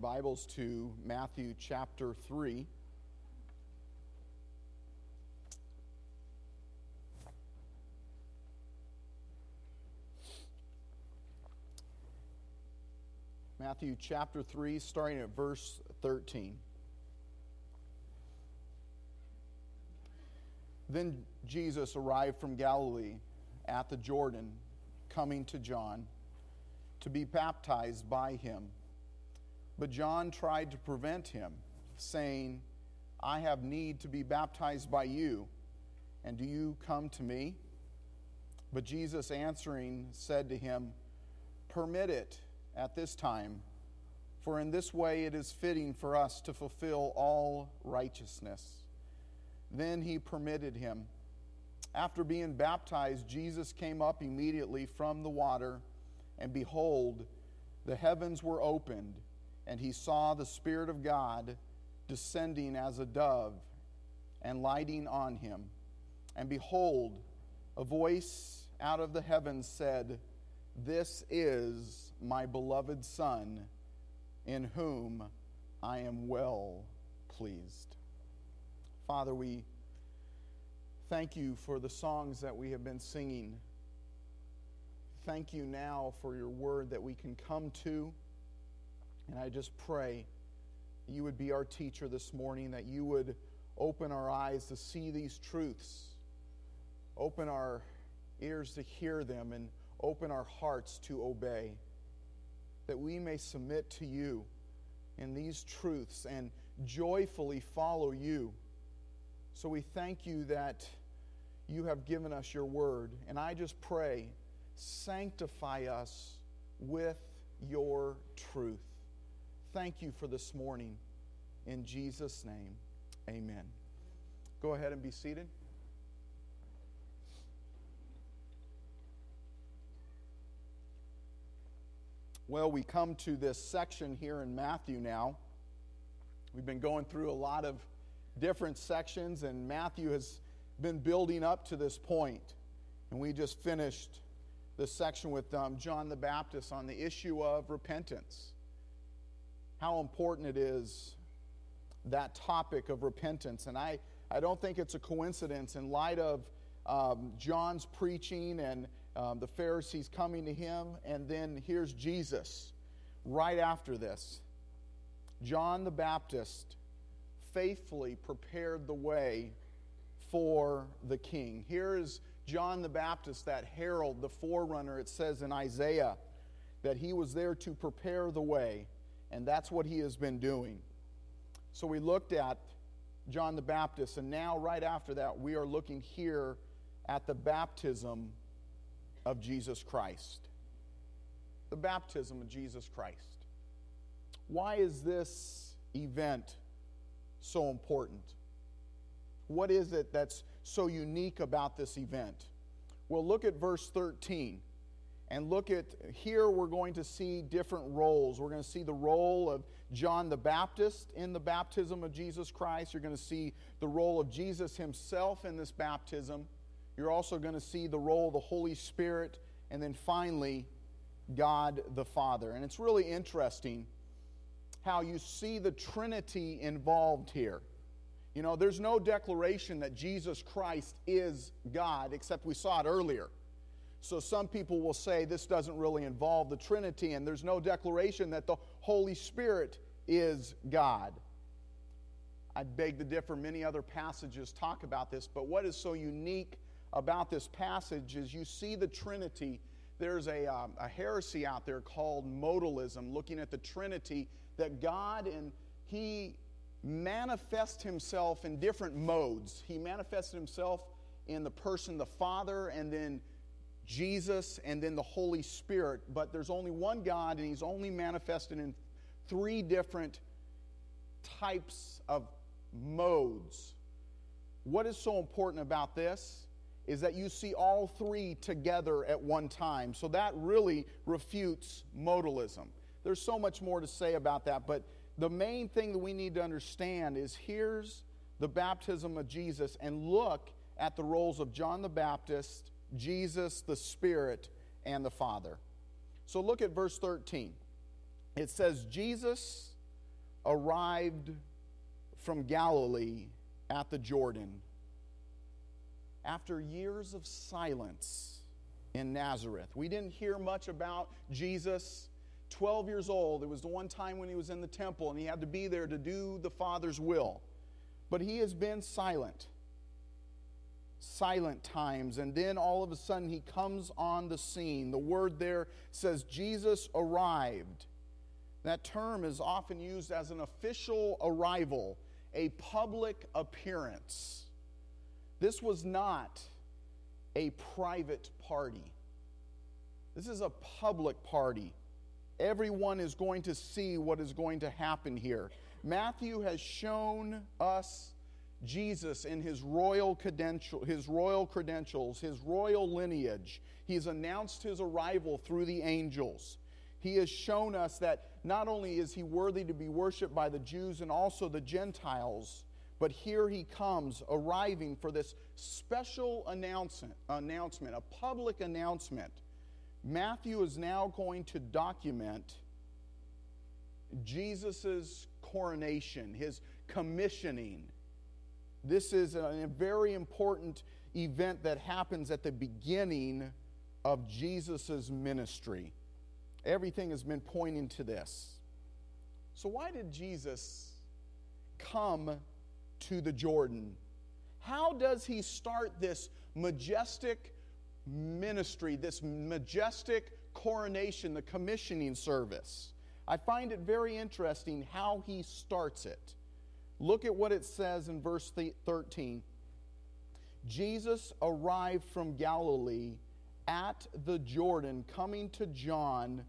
Bibles to Matthew chapter 3. Matthew chapter 3, starting at verse 13. Then Jesus arrived from Galilee at the Jordan, coming to John to be baptized by him. But John tried to prevent him, saying, I have need to be baptized by you, and do you come to me? But Jesus answering said to him, Permit it at this time, for in this way it is fitting for us to fulfill all righteousness. Then he permitted him. After being baptized, Jesus came up immediately from the water, and behold, the heavens were opened, and he saw the Spirit of God descending as a dove and lighting on him. And behold, a voice out of the heavens said, This is my beloved Son, in whom I am well pleased. Father, we thank you for the songs that we have been singing. Thank you now for your word that we can come to. And I just pray you would be our teacher this morning, that you would open our eyes to see these truths, open our ears to hear them, and open our hearts to obey, that we may submit to you in these truths and joyfully follow you. So we thank you that you have given us your word. And I just pray, sanctify us with your truth. Thank you for this morning. In Jesus' name, amen. Go ahead and be seated. Well, we come to this section here in Matthew now. We've been going through a lot of different sections, and Matthew has been building up to this point. And we just finished this section with um, John the Baptist on the issue of repentance. How important it is, that topic of repentance. And I, I don't think it's a coincidence in light of um, John's preaching and um, the Pharisees coming to him, and then here's Jesus right after this. John the Baptist faithfully prepared the way for the king. Here is John the Baptist, that herald, the forerunner, it says in Isaiah, that he was there to prepare the way, and that's what he has been doing. So we looked at John the Baptist, and now, right after that, we are looking here at the baptism of Jesus Christ. The baptism of Jesus Christ. Why is this event so important? What is it that's so unique about this event? Well, look at verse 13 and look at here we're going to see different roles. We're going to see the role of John the Baptist in the baptism of Jesus Christ. You're going to see the role of Jesus himself in this baptism. You're also going to see the role of the Holy Spirit, and then finally, God the Father. And it's really interesting how you see the Trinity involved here. You know, there's no declaration that Jesus Christ is God, except we saw it earlier. So some people will say this doesn't really involve the Trinity, and there's no declaration that the Holy Spirit is God. I beg to differ. Many other passages talk about this, but what is so unique about this passage is you see the Trinity. There's a, um, a heresy out there called modalism, looking at the Trinity, that God and He manifests Himself in different modes. He manifested Himself in the person, the Father, and then Jesus, and then the Holy Spirit. But there's only one God, and He's only manifested in three different types of modes. What is so important about this? is that you see all three together at one time. So that really refutes modalism. There's so much more to say about that, but the main thing that we need to understand is here's the baptism of Jesus and look at the roles of John the Baptist, Jesus, the Spirit, and the Father. So look at verse 13. It says, Jesus arrived from Galilee at the Jordan after years of silence in Nazareth. We didn't hear much about Jesus. 12 years old, it was the one time when he was in the temple and he had to be there to do the Father's will. But he has been silent. Silent times. And then all of a sudden he comes on the scene. The word there says Jesus arrived. That term is often used as an official arrival, a public appearance. This was not a private party. This is a public party. Everyone is going to see what is going to happen here. Matthew has shown us Jesus in his royal, credential, his royal credentials, his royal lineage. He's announced his arrival through the angels. He has shown us that not only is he worthy to be worshiped by the Jews and also the Gentiles, but here he comes arriving for this special announcement, announcement, a public announcement. Matthew is now going to document Jesus' coronation, his commissioning. This is a, very important event that happens at the beginning of Jesus' ministry. Everything has been pointing to this. So, why did Jesus come to the Jordan. How does he start this majestic ministry, this majestic coronation, the commissioning service? I find it very interesting how he starts it. Look at what it says in verse 13. Jesus arrived from Galilee at the Jordan, coming to John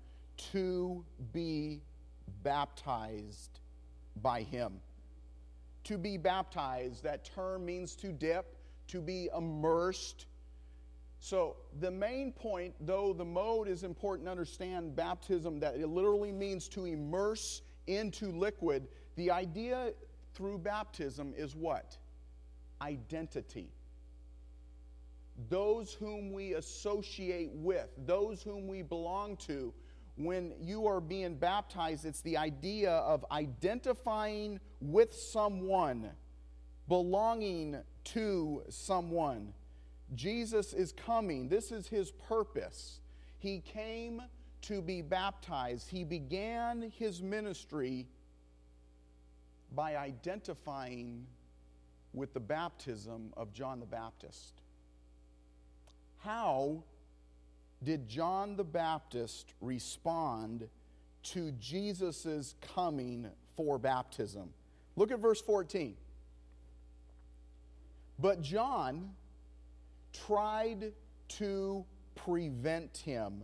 to be baptized by him to be baptized. That term means to dip, to be immersed. So, the main point, though the mode is important to understand baptism, that it literally means to immerse into liquid, the idea through baptism is what? Identity. Those whom we associate with, those whom we belong to, when you are being baptized, it's the idea of identifying with someone, belonging to someone. Jesus is coming. This is his purpose. He came to be baptized. He began his ministry by identifying with the baptism of John the Baptist. How did John the Baptist respond to Jesus' coming for baptism? Look at verse 14. But John tried to prevent him.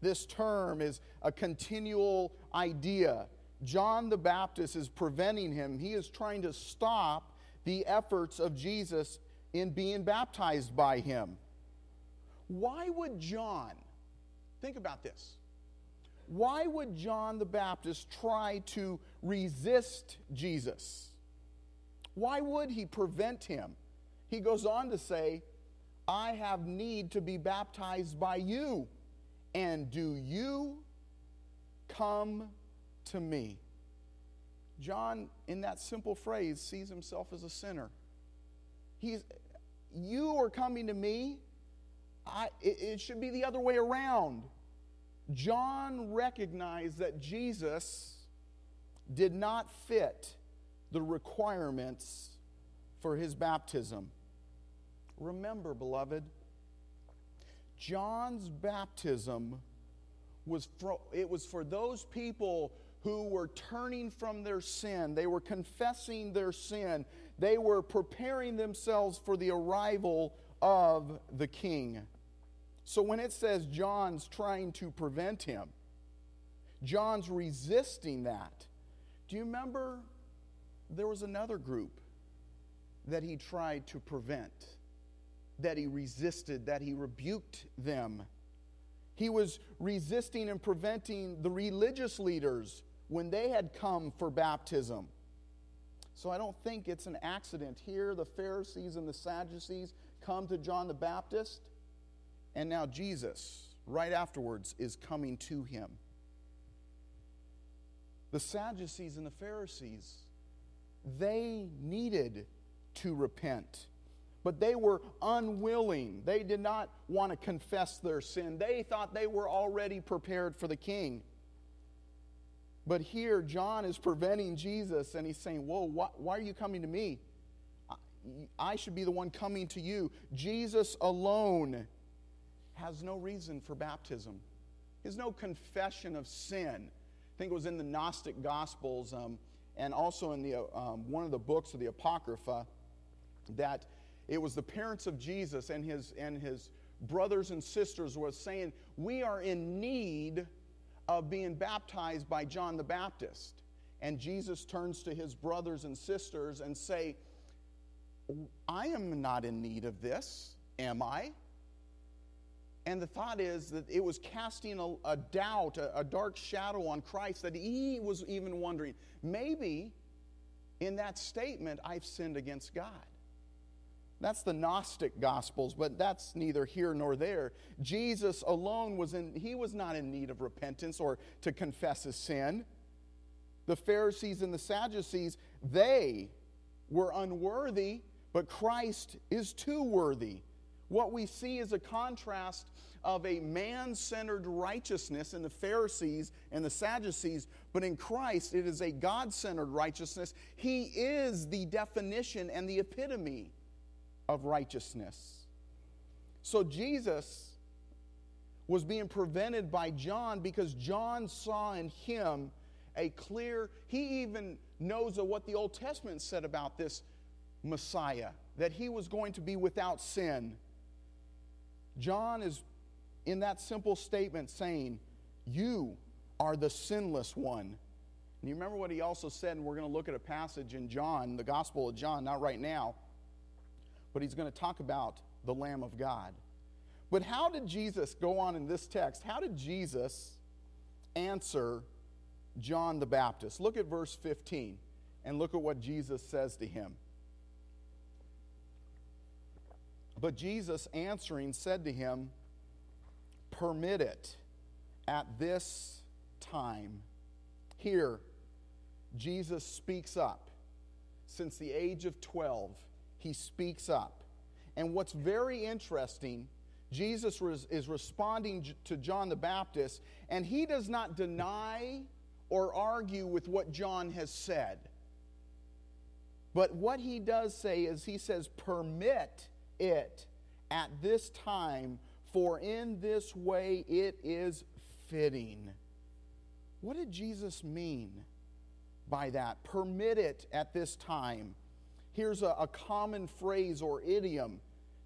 This term is a continual idea. John the Baptist is preventing him. He is trying to stop the efforts of Jesus in being baptized by him. Why would John, think about this, why would John the Baptist try to resist Jesus? Why would he prevent him? He goes on to say, I have need to be baptized by you, and do you come to me? John, in that simple phrase, sees himself as a sinner. He's, you are coming to me, I, it, it should be the other way around. John recognized that Jesus did not fit the requirements for his baptism. Remember, beloved, John's baptism was for, it was for those people who were turning from their sin. They were confessing their sin. They were preparing themselves for the arrival of the king. So when it says John's trying to prevent him, John's resisting that. Do you remember there was another group that he tried to prevent, that he resisted, that he rebuked them? He was resisting and preventing the religious leaders when they had come for baptism. So I don't think it's an accident. Here, the Pharisees and the Sadducees come to John the Baptist, and now Jesus, right afterwards, is coming to him. the Sadducees and the Pharisees, they needed to repent. But they were unwilling. They did not want to confess their sin. They thought they were already prepared for the king. But here, John is preventing Jesus and he's saying, Whoa, why, why, are you coming to me? I should be the one coming to you. Jesus alone has no reason for baptism, There's no confession of sin. I think it was in the Gnostic Gospels um, and also in the, um, one of the books of the Apocrypha that it was the parents of Jesus and his, and his brothers and sisters was saying, We are in need of being baptized by John the Baptist. And Jesus turns to his brothers and sisters and say, I am not in need of this, am I? And the thought is that it was casting a, a doubt, a, a dark shadow on Christ, that he was even wondering, maybe in that statement, I've sinned against God. That's the Gnostic Gospels, but that's neither here nor there. Jesus alone was in, he was not in need of repentance or to confess his sin. The Pharisees and the Sadducees, they were unworthy, but Christ is too worthy. What we see is a contrast of a man centered righteousness in the Pharisees and the Sadducees, but in Christ it is a God centered righteousness. He is the definition and the epitome of righteousness. So Jesus was being prevented by John because John saw in him a clear, he even knows of what the Old Testament said about this Messiah, that he was going to be without sin. John is in that simple statement saying, You are the sinless one. And you remember what he also said, and we're going to look at a passage in John, the Gospel of John, not right now but he's going to talk about the Lamb of God. But how did Jesus go on in this text? How did Jesus answer John the Baptist? Look at verse 15 and look at what Jesus says to him. But Jesus answering said to him, Permit it at this time. Here, Jesus speaks up. Since the age of 12, he speaks up. And what's very interesting, Jesus is responding to John the Baptist, and he does not deny or argue with what John has said. But what he does say is he says, Permit it at this time, for in this way it is fitting. What did Jesus mean by that? Permit it at this time. Here's a, a common phrase or idiom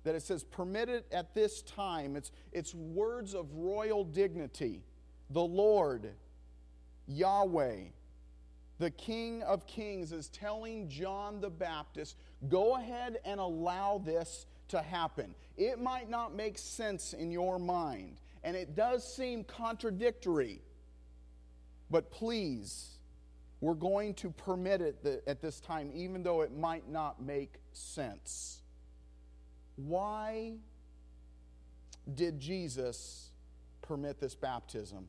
that it says, permitted at this time. It's, it's words of royal dignity. The Lord, Yahweh, the King of Kings, is telling John the Baptist, go ahead and allow this to happen. It might not make sense in your mind, and it does seem contradictory, but please we're going to permit it at this time, even though it might not make sense. Why did Jesus permit this baptism?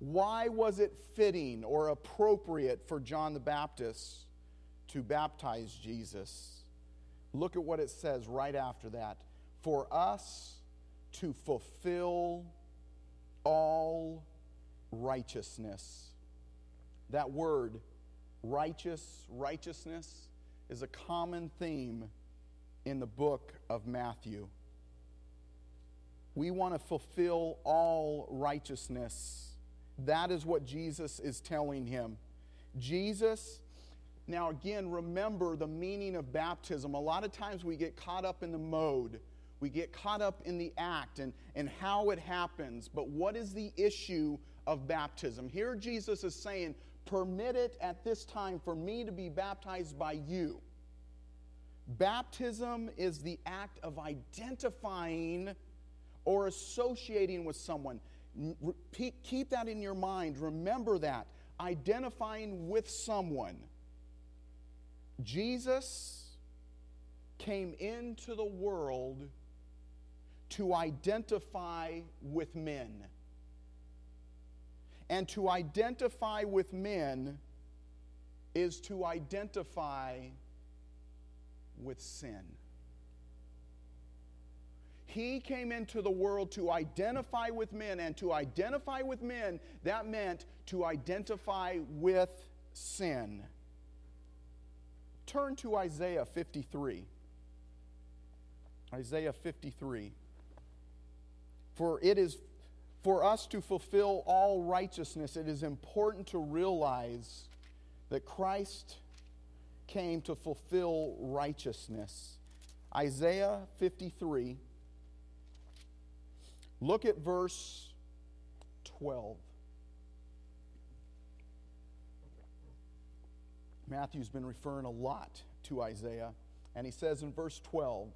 Why was it fitting or appropriate for John the Baptist to baptize Jesus? Look at what it says right after that. For us to fulfill all righteousness. That word, righteous, righteousness, is a common theme in the book of Matthew. We want to fulfill all righteousness. That is what Jesus is telling him. Jesus, now again, remember the meaning of baptism. A lot of times we get caught up in the mode, we get caught up in the act and, and how it happens. But what is the issue of baptism? Here Jesus is saying, Permit it at this time for me to be baptized by you. Baptism is the act of identifying or associating with someone. Keep that in your mind. Remember that. Identifying with someone. Jesus came into the world to identify with men. And to identify with men is to identify with sin. He came into the world to identify with men, and to identify with men, that meant to identify with sin. Turn to Isaiah 53. Isaiah 53. For it is for us to fulfill all righteousness, it is important to realize that Christ came to fulfill righteousness. Isaiah 53. Look at verse 12. Matthew's been referring a lot to Isaiah, and he says in verse 12,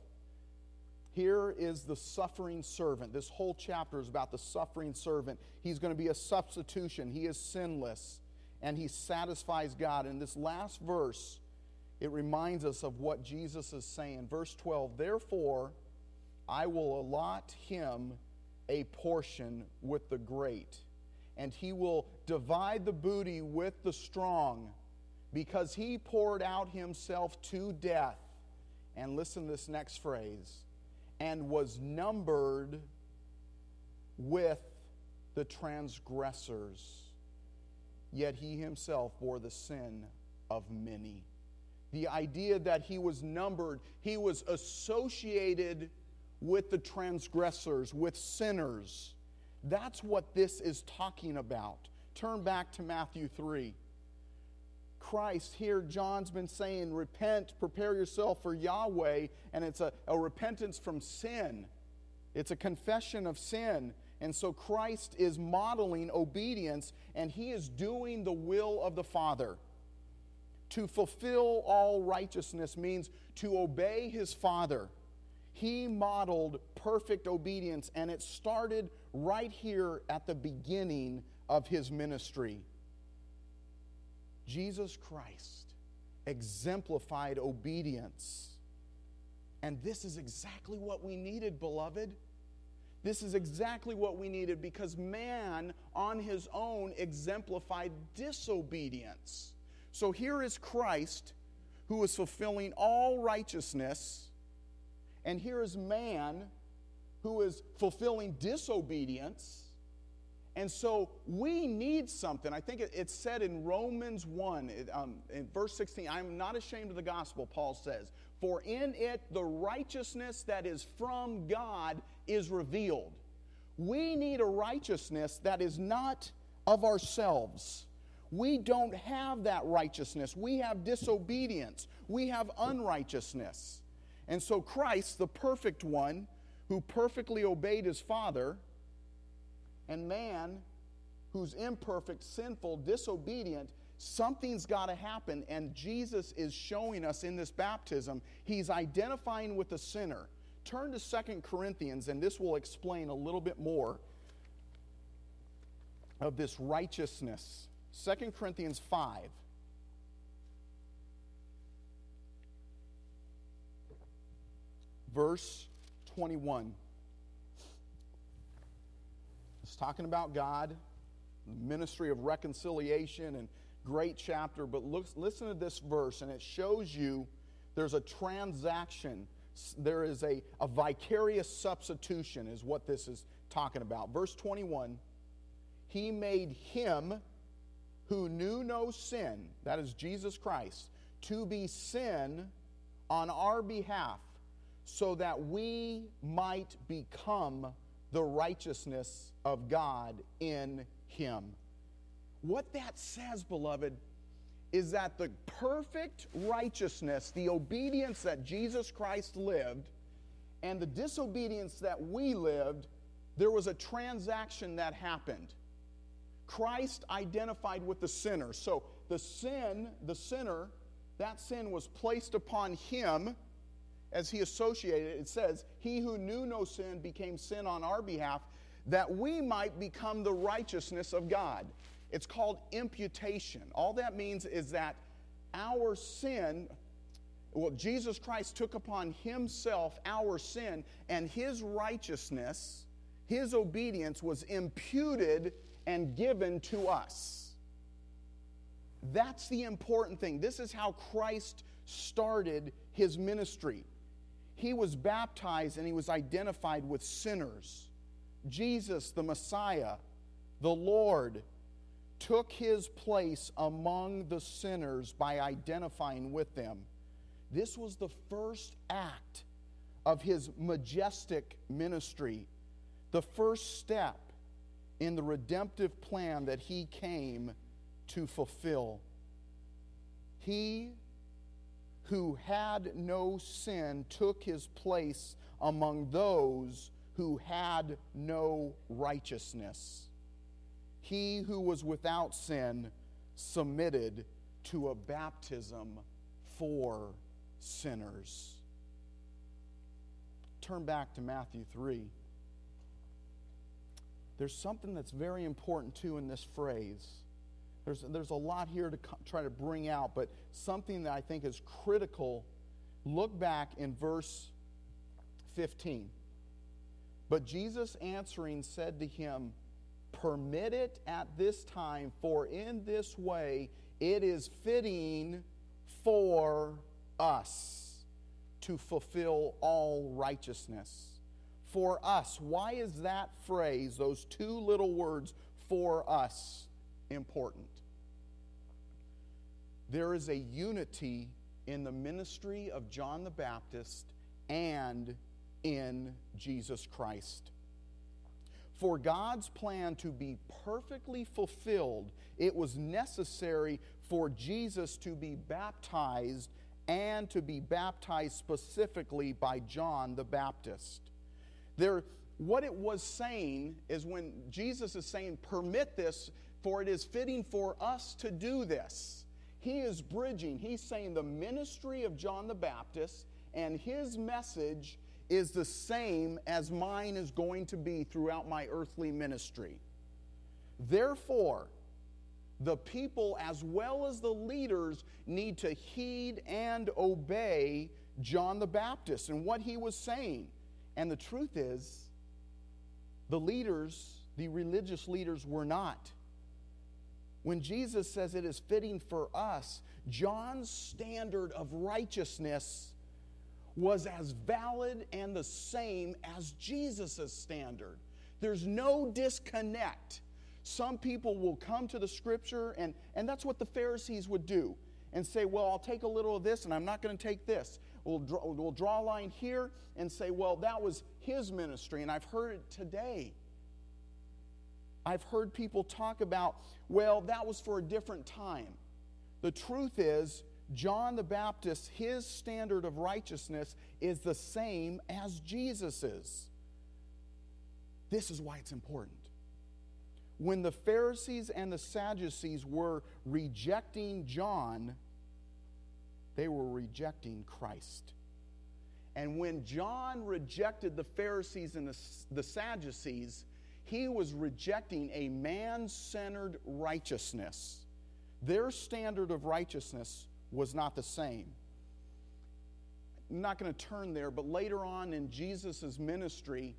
here is the suffering servant. This whole chapter is about the suffering servant. He's going to be a substitution. He is sinless and he satisfies God. In this last verse, it reminds us of what Jesus is saying. Verse 12 Therefore, I will allot him a portion with the great, and he will divide the booty with the strong, because he poured out himself to death. And listen to this next phrase and was numbered with the transgressors. Yet he himself bore the sin of many. The idea that he was numbered, he was associated with the transgressors, with sinners. That's what this is talking about. Turn back to Matthew 3. Christ, here John's been saying, repent, prepare yourself for Yahweh, and it's a, a repentance from sin. It's a confession of sin. And so Christ is modeling obedience, and he is doing the will of the Father. To fulfill all righteousness means to obey his Father. He modeled perfect obedience, and it started right here at the beginning of his ministry. Jesus Christ exemplified obedience. And this is exactly what we needed, beloved. This is exactly what we needed because man on his own exemplified disobedience. So here is Christ who is fulfilling all righteousness, and here is man who is fulfilling disobedience. And so we need something. I think it's said in Romans 1, um, in verse 16, I'm not ashamed of the gospel, Paul says, for in it the righteousness that is from God is revealed. We need a righteousness that is not of ourselves. We don't have that righteousness. We have disobedience. We have unrighteousness. And so Christ, the perfect one, who perfectly obeyed his Father, and man who's imperfect, sinful, disobedient, something's got to happen. And Jesus is showing us in this baptism, he's identifying with the sinner. Turn to Second Corinthians, and this will explain a little bit more of this righteousness. Second Corinthians 5. Verse 21. It's talking about God, ministry of reconciliation, and great chapter. But look, listen to this verse, and it shows you there's a transaction. There is a, a vicarious substitution, is what this is talking about. Verse 21 He made him who knew no sin, that is Jesus Christ, to be sin on our behalf, so that we might become the righteousness of God in him. What that says, beloved, is that the perfect righteousness, the obedience that Jesus Christ lived, and the disobedience that we lived, there was a transaction that happened. Christ identified with the sinner. So the sin, the sinner, that sin was placed upon him as he associated, it says, He who knew no sin became sin on our behalf, that we might become the righteousness of God. It's called imputation. All that means is that our sin, well, Jesus Christ took upon himself our sin, and his righteousness, his obedience was imputed and given to us. That's the important thing. This is how Christ started his ministry. He was baptized and he was identified with sinners. Jesus, the Messiah, the Lord, took his place among the sinners by identifying with them. This was the first act of his majestic ministry, the first step in the redemptive plan that he came to fulfill. He who had no sin took his place among those who had no righteousness he who was without sin submitted to a baptism for sinners. Turn back to Matthew 3. There's something that's very important too in this phrase. There's, there's a lot here to try to bring out, but something that I think is critical. Look back in verse 15. But Jesus answering said to him, Permit it at this time, for in this way it is fitting for us to fulfill all righteousness. For us. Why is that phrase, those two little words, for us, important? There is a unity in the ministry of John the Baptist and in Jesus Christ. For God's plan to be perfectly fulfilled, it was necessary for Jesus to be baptized and to be baptized specifically by John the Baptist. There, what it was saying is when Jesus is saying, Permit this, for it is fitting for us to do this. He is bridging, he's saying the ministry of John the Baptist and his message is the same as mine is going to be throughout my earthly ministry. Therefore, the people as well as the leaders need to heed and obey John the Baptist and what he was saying. And the truth is, the leaders, the religious leaders, were not. When Jesus says it is fitting for us, John's standard of righteousness was as valid and the same as Jesus' standard. There's no disconnect. Some people will come to the scripture, and, and that's what the Pharisees would do, and say, Well, I'll take a little of this, and I'm not going to take this. We'll draw, we'll draw a line here and say, Well, that was his ministry, and I've heard it today. I've heard people talk about, Well, that was for a different time. The truth is, John the Baptist, his standard of righteousness is the same as Jesus's. This is why it's important. When the Pharisees and the Sadducees were rejecting John, they were rejecting Christ. And when John rejected the Pharisees and the, the Sadducees, he was rejecting a man centered righteousness. Their standard of righteousness was not the same. I'm not going to turn there, but later on in Jesus' ministry,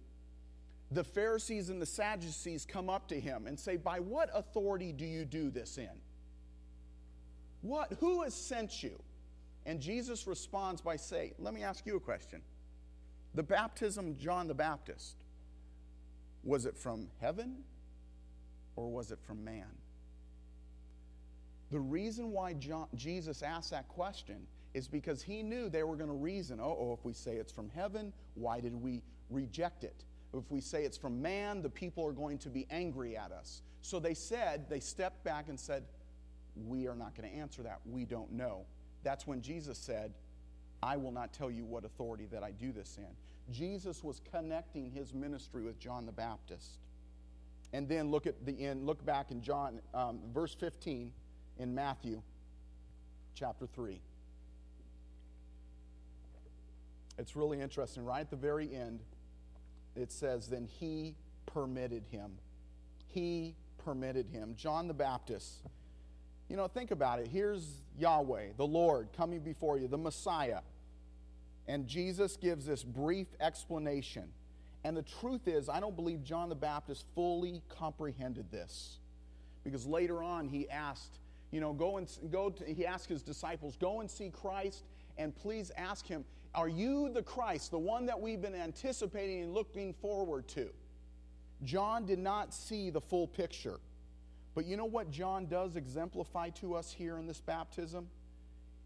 the Pharisees and the Sadducees come up to him and say, By what authority do you do this in? What, who has sent you? And Jesus responds by saying, Let me ask you a question. The baptism of John the Baptist, was it from heaven or was it from man? The reason why John, Jesus asked that question is because he knew they were going to reason oh, oh, if we say it's from heaven, why did we reject it? If we say it's from man, the people are going to be angry at us. So they said, they stepped back and said, We are not going to answer that. We don't know. That's when Jesus said, I will not tell you what authority that I do this in. Jesus was connecting his ministry with John the Baptist. And then look at the end, look back in John, um, verse 15 in Matthew chapter 3. It's really interesting. Right at the very end, it says, Then he permitted him. He permitted him. John the Baptist. You know, think about it. Here's Yahweh, the Lord, coming before you, the Messiah. And Jesus gives this brief explanation. And the truth is, I don't believe John the Baptist fully comprehended this. Because later on, he asked, you know, go and go to, he asked his disciples, go and see Christ, and please ask him, are you the Christ, the one that we've been anticipating and looking forward to? John did not see the full picture. But you know what John does exemplify to us here in this baptism?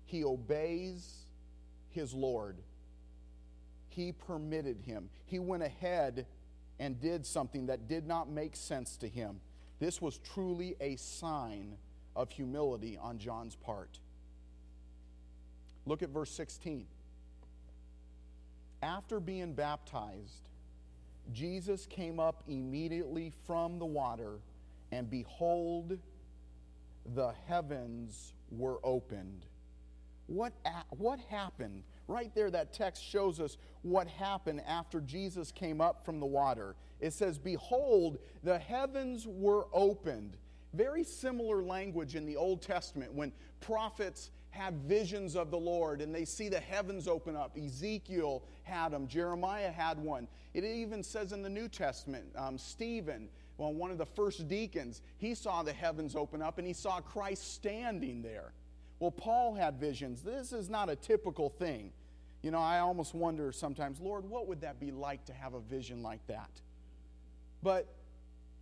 He obeys his Lord. He permitted him. He went ahead and did something that did not make sense to him. This was truly a sign of humility on John's part. Look at verse 16. After being baptized, Jesus came up immediately from the water, and behold, the heavens were opened. What, what happened? Right there, that text shows us what happened after Jesus came up from the water. It says, Behold, the heavens were opened. Very similar language in the Old Testament when prophets had visions of the Lord and they see the heavens open up. Ezekiel had them, Jeremiah had one. It even says in the New Testament, um, Stephen, well, one of the first deacons, he saw the heavens open up and he saw Christ standing there. Well, Paul had visions. This is not a typical thing. You know, I almost wonder sometimes, Lord, what would that be like to have a vision like that? But,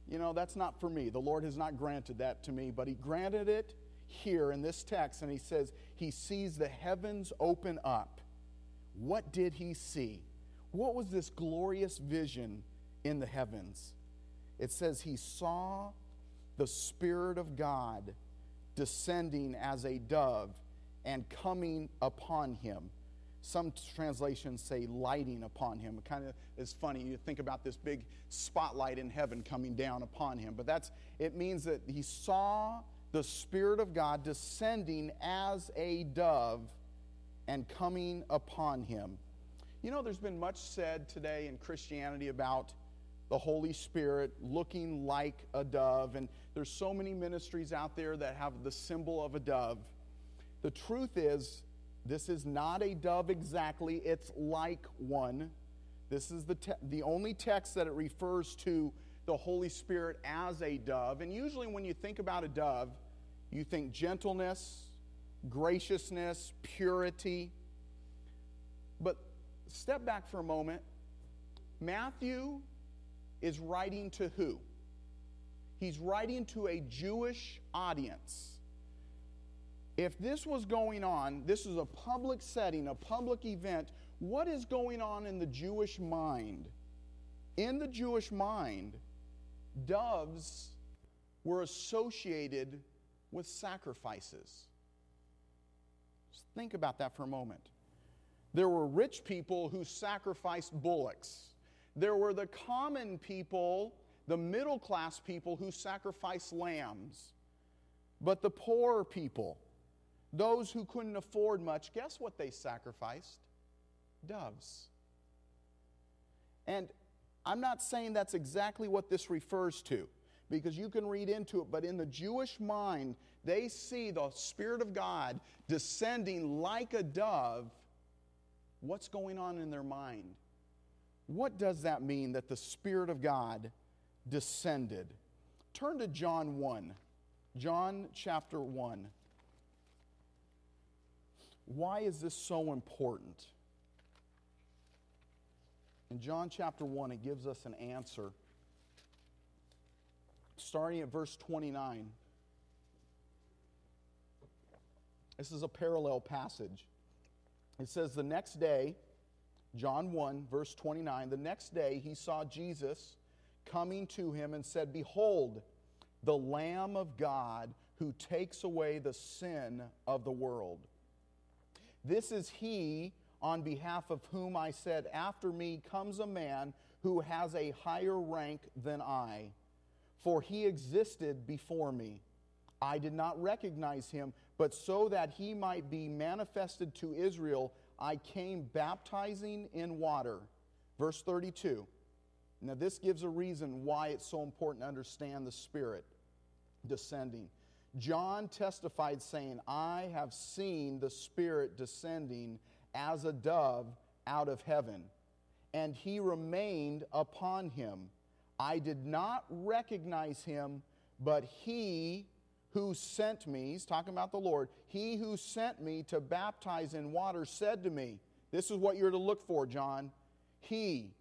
you know, that's not for me. The Lord has not granted that to me, but He granted it here in this text, and He says He sees the heavens open up. What did He see? What was this glorious vision in the heavens? It says He saw the Spirit of God descending as a dove and coming upon him. Some translations say lighting upon him. It kind of is funny. You think about this big spotlight in heaven coming down upon him. But that's it means that he saw the Spirit of God descending as a dove and coming upon him. You know, there's been much said today in Christianity about the Holy Spirit looking like a dove. And there's so many ministries out there that have the symbol of a dove. The truth is, this is not a dove exactly, it's like one. This is the, the only text that it refers to the Holy Spirit as a dove. And usually, when you think about a dove, you think gentleness, graciousness, purity. But step back for a moment. Matthew is writing to who? He's writing to a Jewish audience. If this was going on, this is a public setting, a public event, what is going on in the Jewish mind? In the Jewish mind, doves were associated with sacrifices. Just think about that for a moment. There were rich people who sacrificed bullocks. There were the common people, the middle class people who sacrificed lambs. But the poor people, those who couldn't afford much, guess what they sacrificed? Doves. And I'm not saying that's exactly what this refers to, because you can read into it, but in the Jewish mind, they see the Spirit of God descending like a dove. What's going on in their mind? What does that mean that the Spirit of God descended? Turn to John 1. John chapter 1. Why is this so important? In John chapter 1, it gives us an answer. Starting at verse 29. This is a parallel passage. It says, The next day, John 1, verse 29, the next day he saw Jesus coming to him and said, Behold, the Lamb of God who takes away the sin of the world. This is he on behalf of whom I said, After me comes a man who has a higher rank than I, for he existed before me. I did not recognize him, but so that he might be manifested to Israel, I came baptizing in water. Verse 32. Now, this gives a reason why it's so important to understand the Spirit descending. John testified, saying, I have seen the Spirit descending as a dove out of heaven. and he remained upon him. I did not recognize him, but he who sent me, he's talking about the Lord, he who sent me to baptize in water said to me, This is what you're to look for, John. He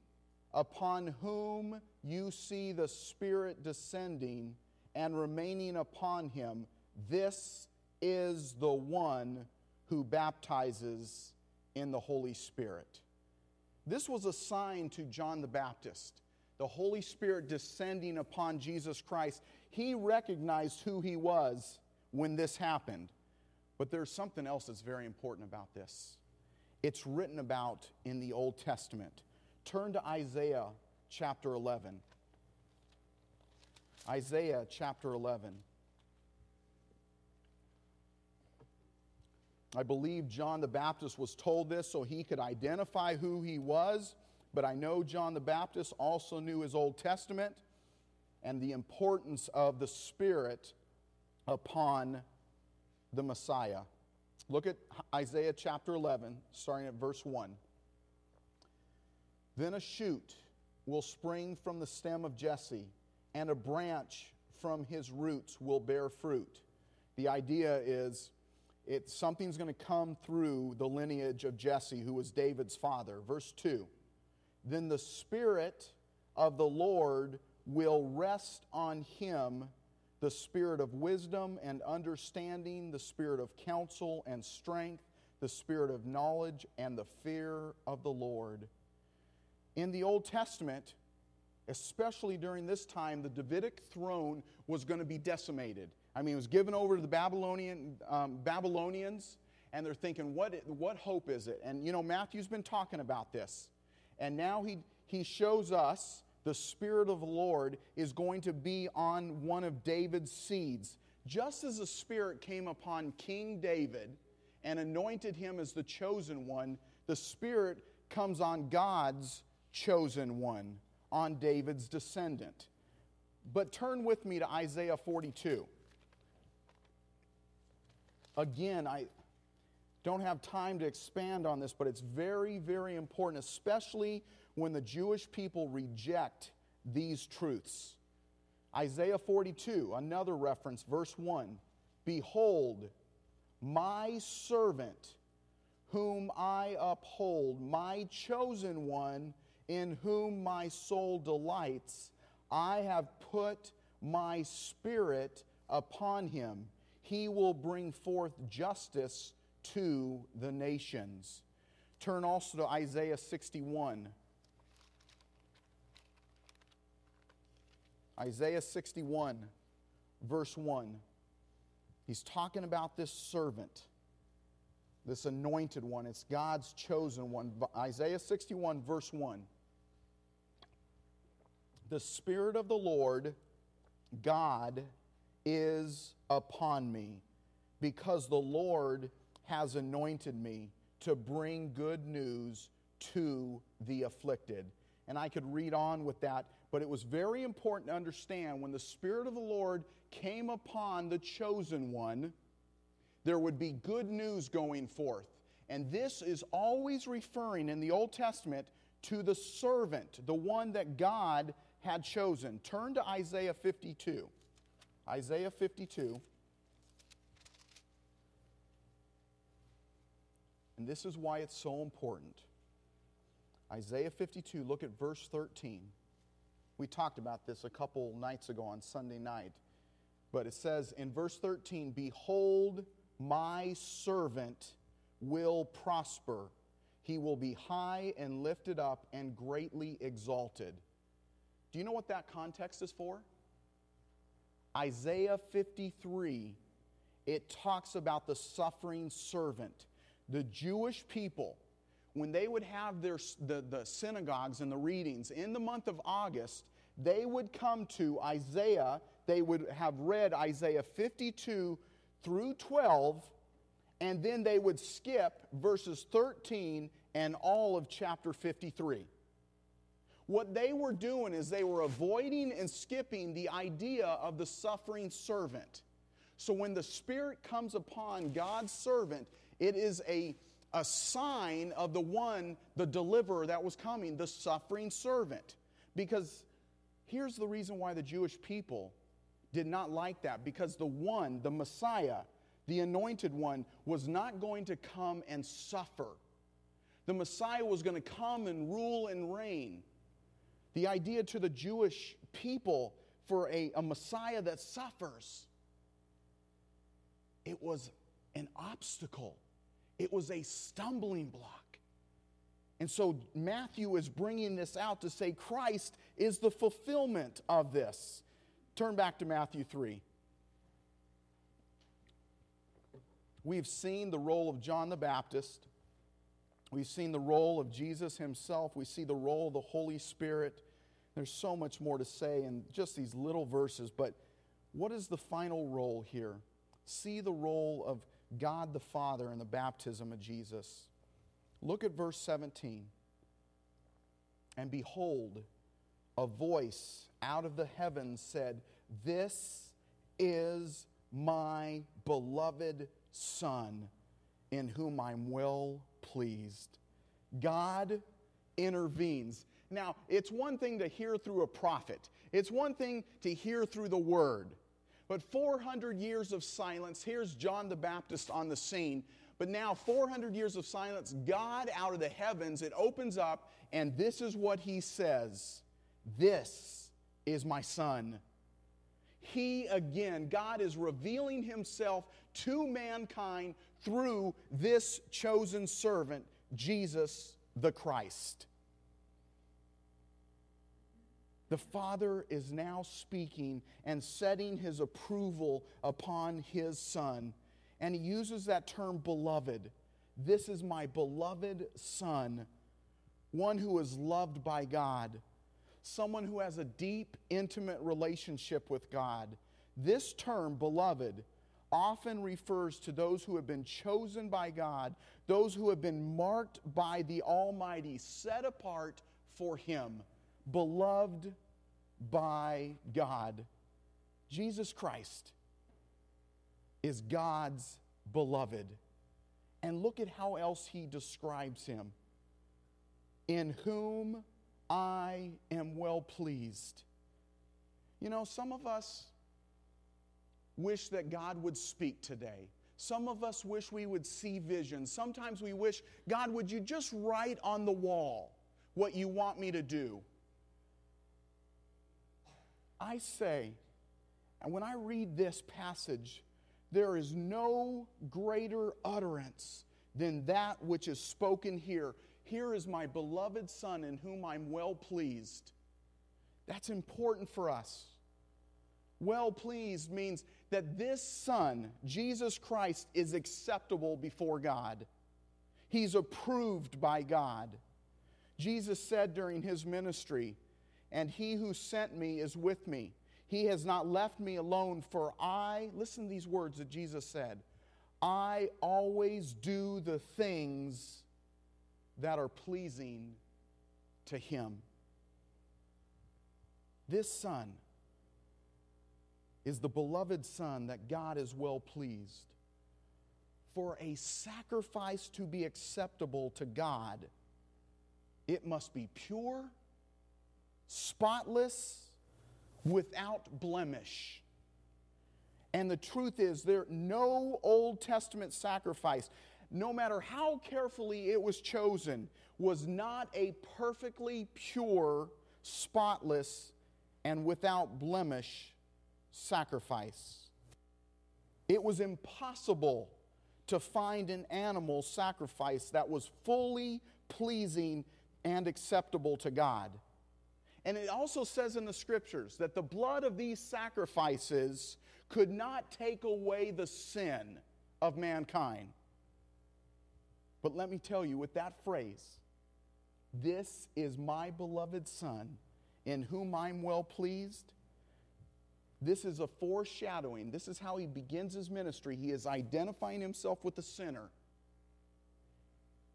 upon whom you see the Spirit descending and remaining upon him, this is the one who baptizes in the Holy Spirit. This was a sign to John the Baptist, the Holy Spirit descending upon Jesus Christ. He recognized who he was when this happened. But there's something else that's very important about this. It's written about in the Old Testament. Turn to Isaiah chapter 11. Isaiah chapter 11. I believe John the Baptist was told this so he could identify who he was, but I know John the Baptist also knew his Old Testament and the importance of the Spirit upon the Messiah. Look at Isaiah chapter 11, starting at verse 1. Then a shoot will spring from the stem of Jesse, and a branch from his roots will bear fruit. The idea is it, something's going to come through the lineage of Jesse, who was David's father. Verse 2 Then the Spirit of the Lord will rest on him the spirit of wisdom and understanding, the spirit of counsel and strength, the spirit of knowledge and the fear of the Lord. In the Old Testament, especially during this time, the Davidic throne was going to be decimated. I mean, it was given over to the Babylonian, um, Babylonians, and they're thinking, what, what hope is it? And, you know, Matthew's been talking about this. And now he, he shows us the Spirit of the Lord is going to be on one of David's seeds. Just as the Spirit came upon King David and anointed him as the chosen one, the Spirit comes on God's chosen one, on David's descendant. But turn with me to Isaiah 42. Again, I don't have time to expand on this, but it's very, very important, especially when the Jewish people reject these truths. Isaiah 42, another reference, verse 1 Behold, my servant, whom I uphold, my chosen one, in whom my soul delights, I have put my spirit upon him he will bring forth justice to the nations. Turn also to Isaiah 61. Isaiah 61, verse 1. He's talking about this servant, this anointed one. It's God's chosen one. Isaiah 61, verse 1. The Spirit of the Lord, God, is upon me, because the Lord has anointed me to bring good news to the afflicted. And I could read on with that, but it was very important to understand when the Spirit of the Lord came upon the chosen one, there would be good news going forth. And this is always referring in the Old Testament to the servant, the one that God had chosen. Turn to Isaiah 52. Isaiah 52. And this is why it's so important. Isaiah 52, look at verse 13. We talked about this a couple nights ago on Sunday night. But it says in verse 13, Behold, my servant will prosper. He will be high and lifted up and greatly exalted. Do you know what that context is for? Isaiah 53, it talks about the suffering servant. The Jewish people, when they would have their, the, the synagogues and the readings in the month of August, they would come to Isaiah, they would have read Isaiah 52 through 12, and then they would skip verses 13 and all of chapter 53. What they were doing is they were avoiding and skipping the idea of the suffering servant. So when the Spirit comes upon God's servant, it is a, a sign of the one, the deliverer that was coming, the suffering servant. Because here's the reason why the Jewish people did not like that because the one, the Messiah, the anointed one, was not going to come and suffer. The Messiah was going to come and rule and reign. The idea to the Jewish people for a, a Messiah that suffers, it was an obstacle, it was a stumbling block. And so Matthew is bringing this out to say Christ is the fulfillment of this. Turn back to Matthew 3. We've seen the role of John the Baptist. We've seen the role of Jesus himself. We see the role of the Holy Spirit. There's so much more to say in just these little verses, but what is the final role here? See the role of God the Father in the baptism of Jesus. Look at verse 17. And behold, a voice out of the heavens said, This is my beloved Son, in whom I'm well pleased. God intervenes. Now, it's one thing to hear through a prophet, it's one thing to hear through the word. But 400 years of silence, here's John the Baptist on the scene. But now, 400 years of silence, God out of the heavens, it opens up, and this is what he says This is my son. He again, God is revealing himself to mankind through this chosen servant, Jesus the Christ. The Father is now speaking and setting his approval upon his Son. And he uses that term beloved. This is my beloved Son, one who is loved by God, someone who has a deep, intimate relationship with God. This term, beloved, often refers to those who have been chosen by God, those who have been marked by the Almighty, set apart for Him, beloved by God. Jesus Christ is God's beloved. And look at how else He describes Him in whom I am well pleased. You know, some of us wish that God would speak today. Some of us wish we would see visions. Sometimes we wish, God, would you just write on the wall what you want me to do? I say, and when I read this passage, there is no greater utterance than that which is spoken here. Here is my beloved Son in whom I'm well pleased. That's important for us. Well pleased means that this Son, Jesus Christ, is acceptable before God. He's approved by God. Jesus said during his ministry, And he who sent me is with me. He has not left me alone, for I, listen to these words that Jesus said, I always do the things that are pleasing to him. This Son, is the beloved Son that God is well pleased. For a sacrifice to be acceptable to God, it must be pure, spotless, without blemish. And the truth is, there no Old Testament sacrifice, no matter how carefully it was chosen, was not a perfectly pure, spotless, and without blemish sacrifice. It was impossible to find an animal sacrifice that was fully pleasing and acceptable to God. And it also says in the scriptures that the blood of these sacrifices could not take away the sin of mankind. But let me tell you, with that phrase, this is my beloved Son, in whom I'm well pleased, this is a foreshadowing. This is how he begins his ministry. He is identifying himself with the sinner.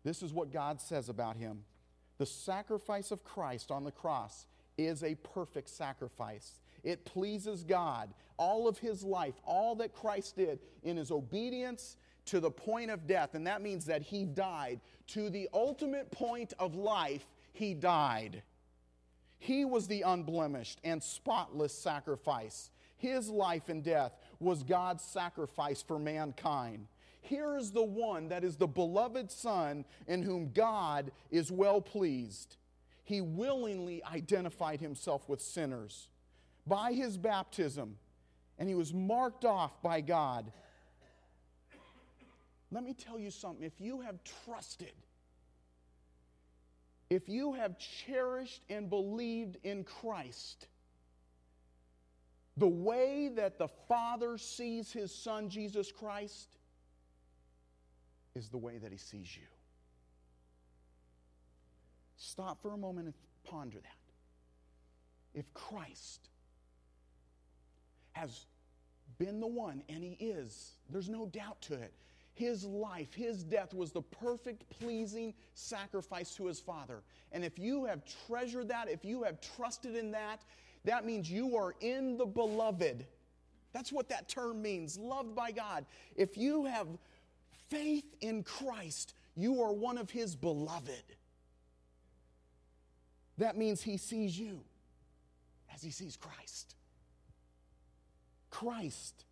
This is what God says about him. The sacrifice of Christ on the cross is a perfect sacrifice. It pleases God. All of his life, all that Christ did in his obedience to the point of death, and that means that he died. To the ultimate point of life, he died. He was the unblemished and spotless sacrifice. His life and death was God's sacrifice for mankind. Here is the one that is the beloved Son in whom God is well pleased. He willingly identified himself with sinners by his baptism, and he was marked off by God. Let me tell you something. If you have trusted, if you have cherished and believed in Christ, the way that the Father sees his Son, Jesus Christ, is the way that he sees you. Stop for a moment and ponder that. If Christ has been the one, and he is, there's no doubt to it. His life, his death was the perfect, pleasing sacrifice to his Father. And if you have treasured that, if you have trusted in that, that means you are in the beloved. That's what that term means, loved by God. If you have faith in Christ, you are one of his beloved. That means he sees you as he sees Christ. Christ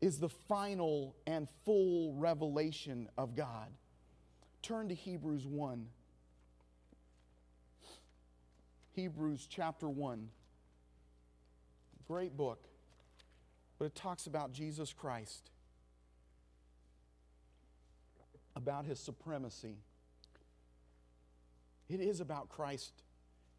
is the final and full revelation of God. Turn to Hebrews 1. Hebrews chapter 1. Great book, but it talks about Jesus Christ, about his supremacy. It is about Christ.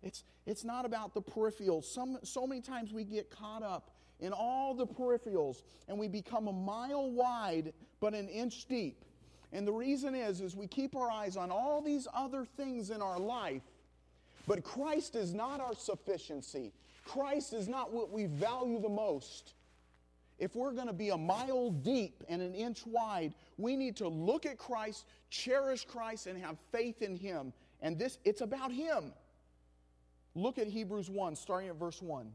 It's, it's not about the peripherals. Some, so many times we get caught up in all the peripherals and we become a mile wide but an inch deep. And the reason is is we keep our eyes on all these other things in our life, but Christ is not our sufficiency. Christ is not what we value the most. If we're going to be a mile deep and an inch wide, we need to look at Christ, cherish Christ, and have faith in Him. And this, it's about Him. Look at Hebrews 1, starting at verse 1.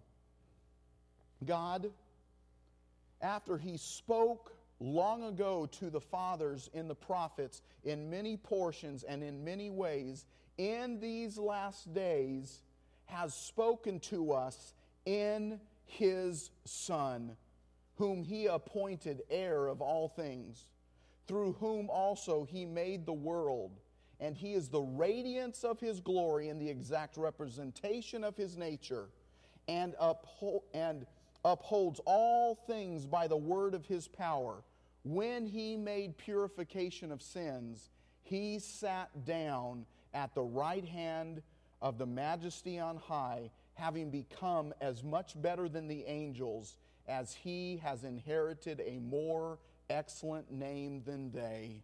God, after He spoke long ago to the fathers in the prophets in many portions and in many ways, in these last days, has spoken to us in his Son, whom he appointed heir of all things, through whom also he made the world. And he is the radiance of his glory and the exact representation of his nature, and, uphold, and upholds all things by the word of his power. When he made purification of sins, he sat down at the right hand of the majesty on high, having become as much better than the angels, as he has inherited a more excellent name than they.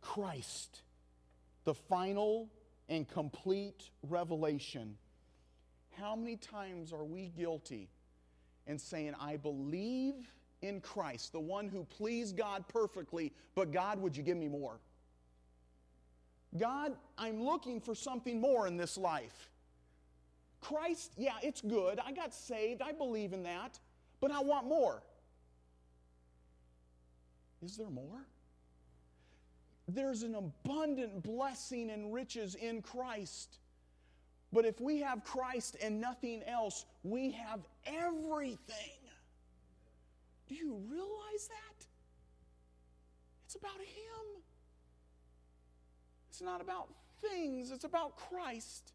Christ, the final and complete revelation. How many times are we guilty in saying, I believe in Christ, the one who pleased God perfectly, but God, would you give me more? God, I'm looking for something more in this life. Christ, yeah, it's good. I got saved. I believe in that. But I want more. Is there more? There's an abundant blessing and riches in Christ. But if we have Christ and nothing else, we have everything. Do you realize that? It's about Him. It's not about things, it's about Christ.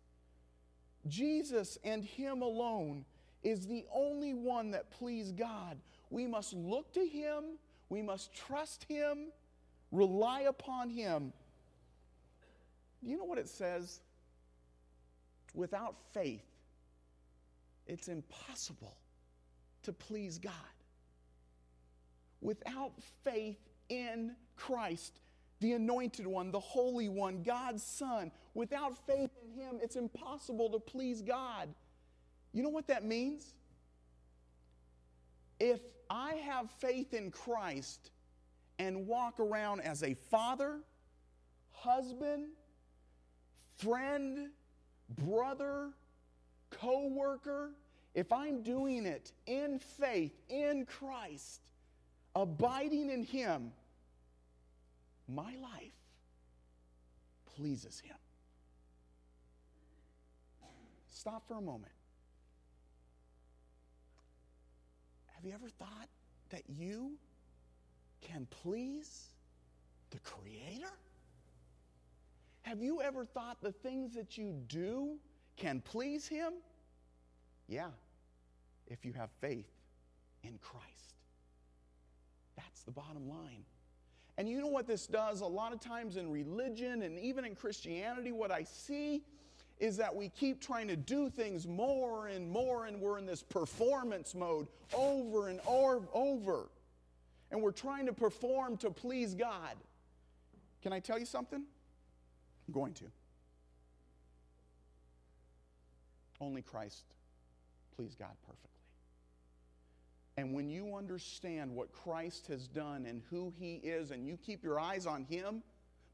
Jesus and Him alone is the only one that please God. We must look to Him, we must trust Him, rely upon Him. Do you know what it says? Without faith, it's impossible to please God. Without faith in Christ, the anointed one, the holy one, God's son. Without faith in him, it's impossible to please God. You know what that means? If I have faith in Christ and walk around as a father, husband, friend, brother, co worker, if I'm doing it in faith in Christ, abiding in Him, my life pleases Him. Stop for a moment. Have you ever thought that you can please the Creator? Have you ever thought the things that you do can please Him? Yeah, if you have faith in Christ. That's the bottom line. And you know what this does? A lot of times in religion and even in Christianity, what I see is that we keep trying to do things more and more, and we're in this performance mode over and over. And we're trying to perform to please God. Can I tell you something? I'm going to. Only Christ please God perfectly. And when you understand what Christ has done and who He is, and you keep your eyes on Him,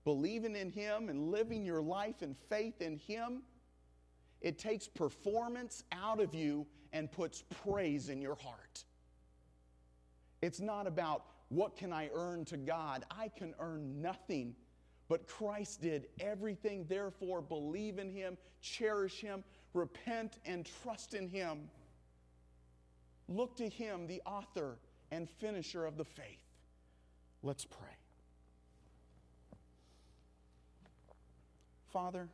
believing in Him, and living your life in faith in Him, it takes performance out of you and puts praise in your heart. It's not about what can I earn to God? I can earn nothing. But Christ did everything. Therefore, believe in Him, cherish Him, repent, and trust in Him. Look to Him, the author and finisher of the faith. Let's pray. Father,